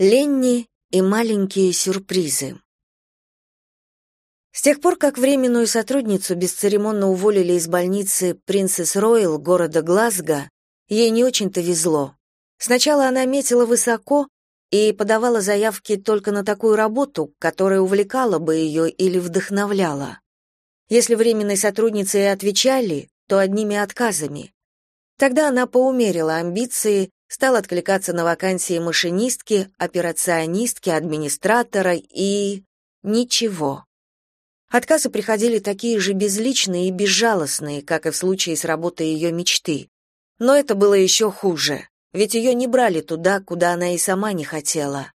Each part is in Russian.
Ленни и маленькие сюрпризы. С тех пор, как временную сотрудницу бесцеремонно уволили из больницы Принцесс Ройл города Глазго, ей не очень-то везло. Сначала она метила высоко и подавала заявки только на такую работу, которая увлекала бы ее или вдохновляла. Если временной сотруднице и отвечали, то одними отказами. Тогда она поумерила амбиции стал откликаться на вакансии машинистки, операционистки, администратора и... ничего. Отказы приходили такие же безличные и безжалостные, как и в случае с работой ее мечты. Но это было еще хуже, ведь ее не брали туда, куда она и сама не хотела.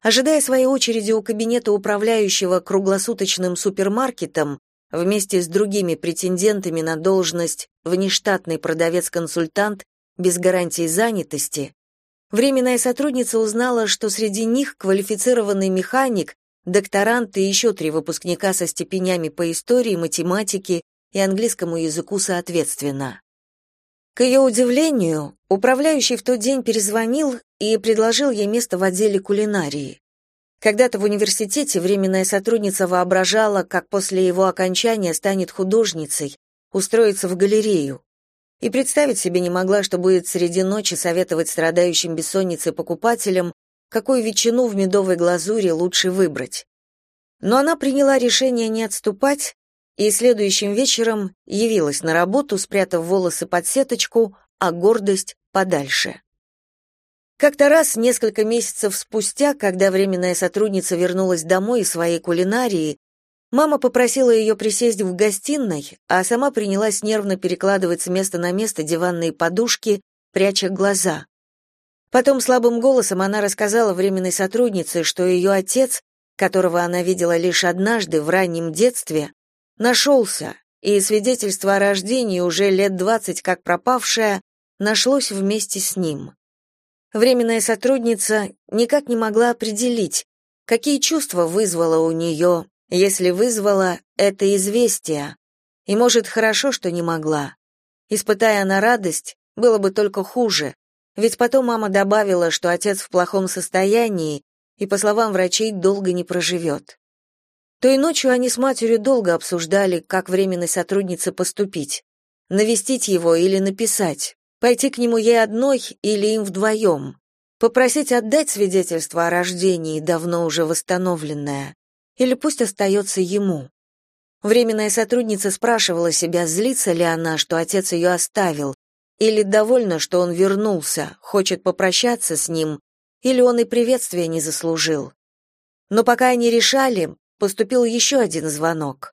Ожидая своей очереди у кабинета управляющего круглосуточным супермаркетом, вместе с другими претендентами на должность внештатный продавец-консультант без гарантии занятости, временная сотрудница узнала, что среди них квалифицированный механик, докторант и еще три выпускника со степенями по истории, математике и английскому языку соответственно. К ее удивлению, управляющий в тот день перезвонил и предложил ей место в отделе кулинарии. Когда-то в университете временная сотрудница воображала, как после его окончания станет художницей, устроится в галерею и представить себе не могла, что будет среди ночи советовать страдающим бессонницей покупателям, какую ветчину в медовой глазури лучше выбрать. Но она приняла решение не отступать и следующим вечером явилась на работу, спрятав волосы под сеточку, а гордость подальше. Как-то раз, несколько месяцев спустя, когда временная сотрудница вернулась домой из своей кулинарии, Мама попросила ее присесть в гостиной, а сама принялась нервно перекладывать с места на место диванные подушки, пряча глаза. Потом слабым голосом она рассказала временной сотруднице, что ее отец, которого она видела лишь однажды в раннем детстве, нашелся, и свидетельство о рождении уже лет двадцать как пропавшее нашлось вместе с ним. Временная сотрудница никак не могла определить, какие чувства вызвало у нее если вызвала это известие. И, может, хорошо, что не могла. Испытая она радость, было бы только хуже, ведь потом мама добавила, что отец в плохом состоянии и, по словам врачей, долго не проживет. Той ночью они с матерью долго обсуждали, как временной сотруднице поступить. Навестить его или написать, пойти к нему ей одной или им вдвоем, попросить отдать свидетельство о рождении, давно уже восстановленное, или пусть остается ему. Временная сотрудница спрашивала себя, злится ли она, что отец ее оставил, или довольна, что он вернулся, хочет попрощаться с ним, или он и приветствия не заслужил. Но пока они решали, поступил еще один звонок.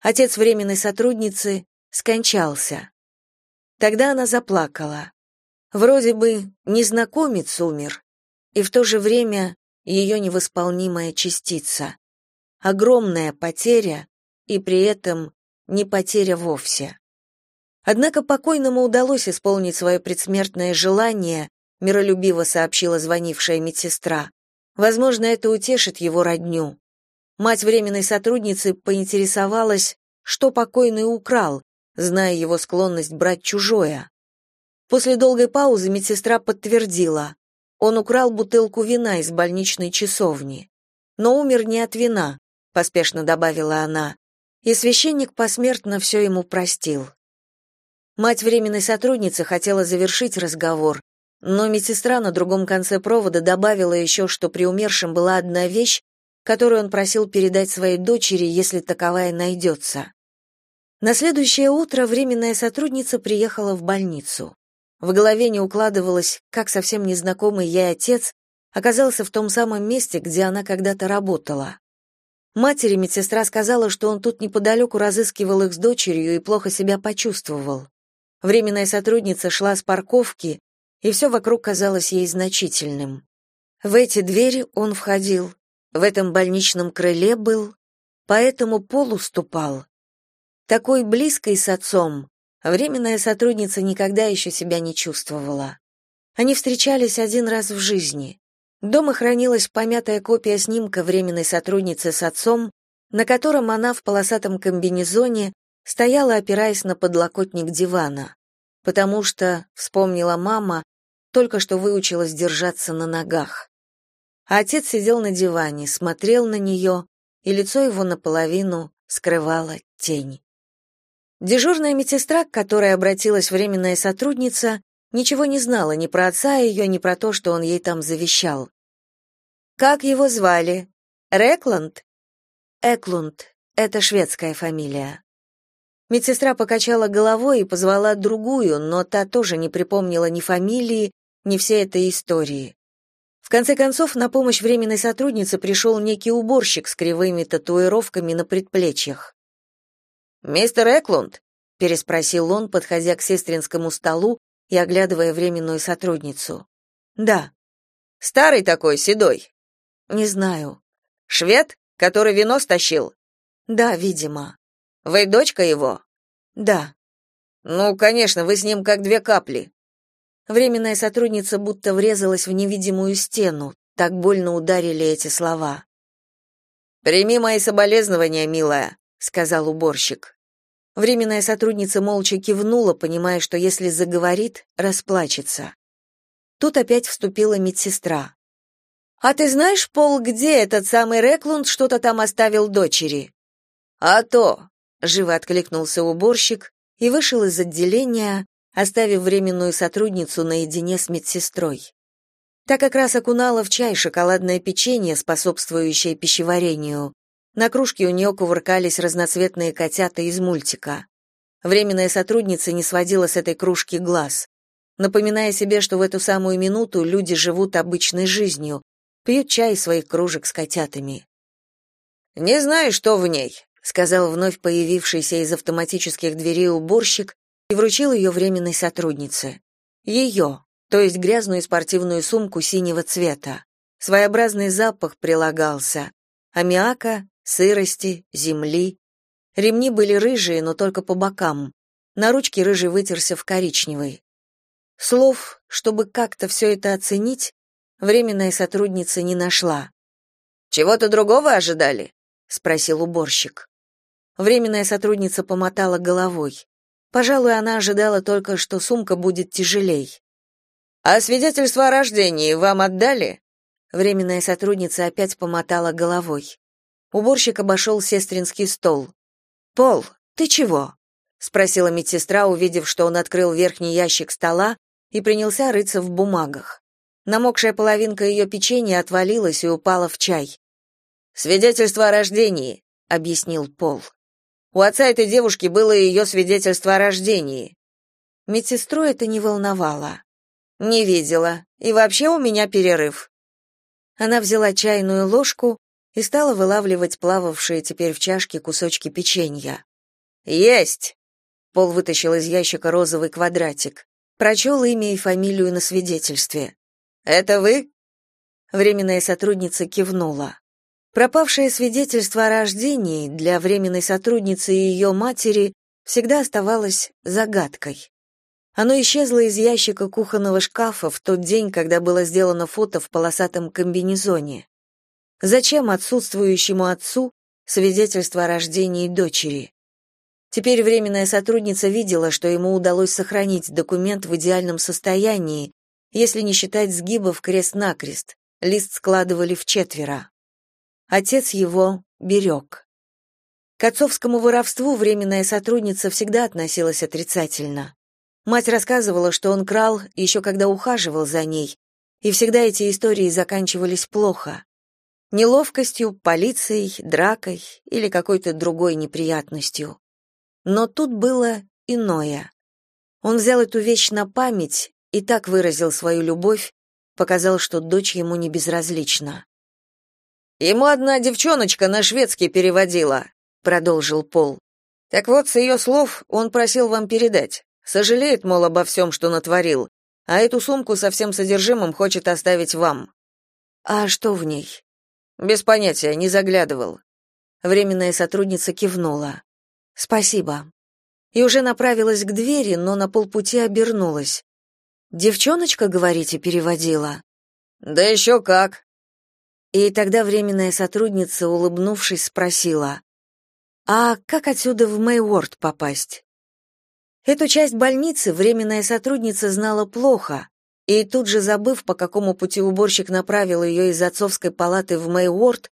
Отец временной сотрудницы скончался. Тогда она заплакала. Вроде бы незнакомец умер, и в то же время ее невосполнимая частица огромная потеря и при этом не потеря вовсе. Однако покойному удалось исполнить свое предсмертное желание, миролюбиво сообщила звонившая медсестра. Возможно, это утешит его родню. Мать временной сотрудницы поинтересовалась, что покойный украл, зная его склонность брать чужое. После долгой паузы медсестра подтвердила. Он украл бутылку вина из больничной часовни. Но умер не от вина, поспешно добавила она. И священник посмертно все ему простил. Мать временной сотрудницы хотела завершить разговор, но медсестра на другом конце провода добавила еще, что при умершем была одна вещь, которую он просил передать своей дочери, если таковая найдется. На следующее утро временная сотрудница приехала в больницу. В голове не укладывалось, как совсем незнакомый ей отец оказался в том самом месте, где она когда-то работала. Матери медсестра сказала, что он тут неподалеку разыскивал их с дочерью и плохо себя почувствовал. Временная сотрудница шла с парковки, и все вокруг казалось ей значительным. В эти двери он входил, в этом больничном крыле был, по этому полу ступал. Такой близкой с отцом временная сотрудница никогда еще себя не чувствовала. Они встречались один раз в жизни. Дома хранилась помятая копия снимка временной сотрудницы с отцом, на котором она в полосатом комбинезоне стояла, опираясь на подлокотник дивана, потому что, вспомнила мама, только что выучилась держаться на ногах. отец сидел на диване, смотрел на нее, и лицо его наполовину скрывала тень. Дежурная медсестра, к которой обратилась временная сотрудница, ничего не знала ни про отца ее, ни про то, что он ей там завещал. «Как его звали? Рекланд?» «Эклунд. Это шведская фамилия». Медсестра покачала головой и позвала другую, но та тоже не припомнила ни фамилии, ни всей этой истории. В конце концов, на помощь временной сотруднице пришел некий уборщик с кривыми татуировками на предплечьях. «Мистер Эклунд?» — переспросил он, подходя к сестринскому столу и оглядывая временную сотрудницу. «Да». «Старый такой, седой?» «Не знаю». «Швед, который вино стащил?» «Да, видимо». «Вы дочка его?» «Да». «Ну, конечно, вы с ним как две капли». Временная сотрудница будто врезалась в невидимую стену, так больно ударили эти слова. «Прими мои соболезнования, милая», — сказал уборщик. Временная сотрудница молча кивнула, понимая, что если заговорит, расплачется. Тут опять вступила медсестра. «А ты знаешь, Пол, где этот самый Реклунд что-то там оставил дочери?» «А то!» — живо откликнулся уборщик и вышел из отделения, оставив временную сотрудницу наедине с медсестрой. Та как раз окунала в чай шоколадное печенье, способствующее пищеварению, на кружке у нее кувыркались разноцветные котята из мультика. Временная сотрудница не сводила с этой кружки глаз, напоминая себе, что в эту самую минуту люди живут обычной жизнью, пьют чай из своих кружек с котятами. «Не знаю, что в ней», — сказал вновь появившийся из автоматических дверей уборщик и вручил ее временной сотруднице. Ее, то есть грязную спортивную сумку синего цвета. Своеобразный запах прилагался. Аммиака, сырости, земли. Ремни были рыжие, но только по бокам. На ручке рыжий вытерся в коричневый. Слов, чтобы как-то все это оценить, временная сотрудница не нашла. «Чего-то другого ожидали?» — спросил уборщик. Временная сотрудница помотала головой. Пожалуй, она ожидала только, что сумка будет тяжелей. «А свидетельство о рождении вам отдали?» Временная сотрудница опять помотала головой. Уборщик обошел сестринский стол. «Пол, ты чего?» — спросила медсестра, увидев, что он открыл верхний ящик стола и принялся рыться в бумагах. Намокшая половинка ее печенья отвалилась и упала в чай. «Свидетельство о рождении», — объяснил Пол. «У отца этой девушки было ее свидетельство о рождении». Медсестру это не волновало. «Не видела. И вообще у меня перерыв». Она взяла чайную ложку и стала вылавливать плававшие теперь в чашке кусочки печенья. «Есть!» Пол вытащил из ящика розовый квадратик. Прочел имя и фамилию на свидетельстве. «Это вы?» Временная сотрудница кивнула. Пропавшее свидетельство о рождении для временной сотрудницы и ее матери всегда оставалось загадкой. Оно исчезло из ящика кухонного шкафа в тот день, когда было сделано фото в полосатом комбинезоне. Зачем отсутствующему отцу свидетельство о рождении дочери? Теперь временная сотрудница видела, что ему удалось сохранить документ в идеальном состоянии, если не считать сгибов крест-накрест. Лист складывали в четверо. Отец его берег. К отцовскому воровству временная сотрудница всегда относилась отрицательно. Мать рассказывала, что он крал еще когда ухаживал за ней, и всегда эти истории заканчивались плохо неловкостью, полицией, дракой или какой-то другой неприятностью. Но тут было иное. Он взял эту вещь на память и так выразил свою любовь, показал, что дочь ему не безразлична. Ему одна девчоночка на шведский переводила, продолжил Пол. Так вот, с ее слов он просил вам передать. Сожалеет, мол, обо всем, что натворил, а эту сумку со всем содержимым хочет оставить вам. А что в ней? Без понятия, не заглядывал. Временная сотрудница кивнула. Спасибо. И уже направилась к двери, но на полпути обернулась. Девчоночка, говорите, переводила. Да еще как. И тогда временная сотрудница, улыбнувшись, спросила: "А как отсюда в Мэйворд попасть?" Эту часть больницы временная сотрудница знала плохо, и тут же забыв, по какому пути уборщик направил ее из отцовской палаты в Мэйуорд,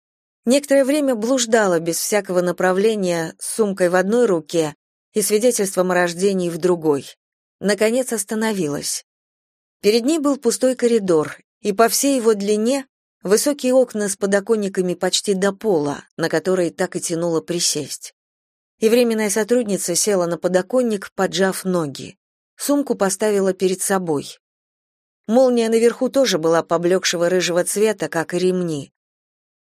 некоторое время блуждала без всякого направления с сумкой в одной руке и свидетельством о рождении в другой. Наконец остановилась. Перед ней был пустой коридор, и по всей его длине высокие окна с подоконниками почти до пола, на которые так и тянуло присесть. И временная сотрудница села на подоконник, поджав ноги. Сумку поставила перед собой. Молния наверху тоже была поблекшего рыжего цвета, как и ремни.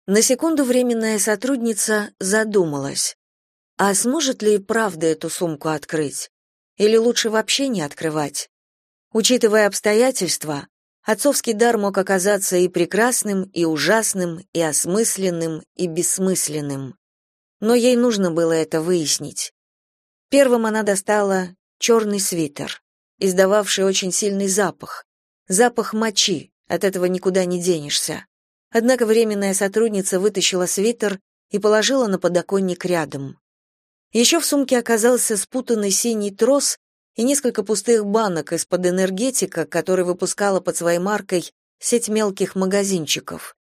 На секунду временная сотрудница задумалась. А сможет ли правда эту сумку открыть? Или лучше вообще не открывать? Учитывая обстоятельства, отцовский дар мог оказаться и прекрасным, и ужасным, и осмысленным, и бессмысленным. Но ей нужно было это выяснить. Первым она достала черный свитер, издававший очень сильный запах. Запах мочи, от этого никуда не денешься. Однако временная сотрудница вытащила свитер и положила на подоконник рядом. Еще в сумке оказался спутанный синий трос и несколько пустых банок из-под энергетика, который выпускала под своей маркой сеть мелких магазинчиков.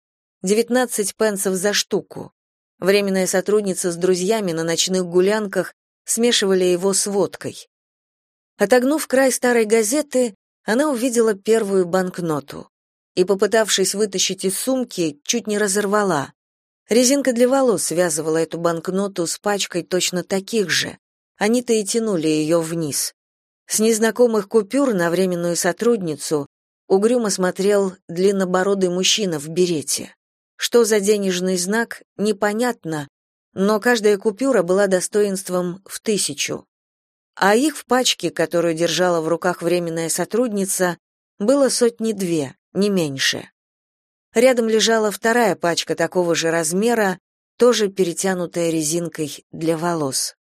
19 пенсов за штуку. Временная сотрудница с друзьями на ночных гулянках смешивали его с водкой. Отогнув край старой газеты, она увидела первую банкноту и, попытавшись вытащить из сумки, чуть не разорвала. Резинка для волос связывала эту банкноту с пачкой точно таких же. Они-то и тянули ее вниз. С незнакомых купюр на временную сотрудницу угрюмо смотрел длиннобородый мужчина в берете. Что за денежный знак, непонятно, но каждая купюра была достоинством в тысячу. А их в пачке, которую держала в руках временная сотрудница, было сотни две, не меньше. Рядом лежала вторая пачка такого же размера, тоже перетянутая резинкой для волос.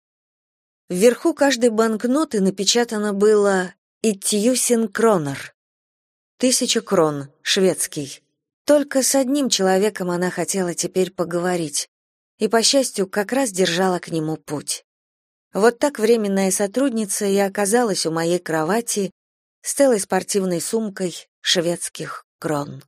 Вверху каждой банкноты напечатано было «Иттьюсин Кронер». Тысяча крон, шведский. Только с одним человеком она хотела теперь поговорить, и, по счастью, как раз держала к нему путь. Вот так временная сотрудница и оказалась у моей кровати с целой спортивной сумкой шведских крон.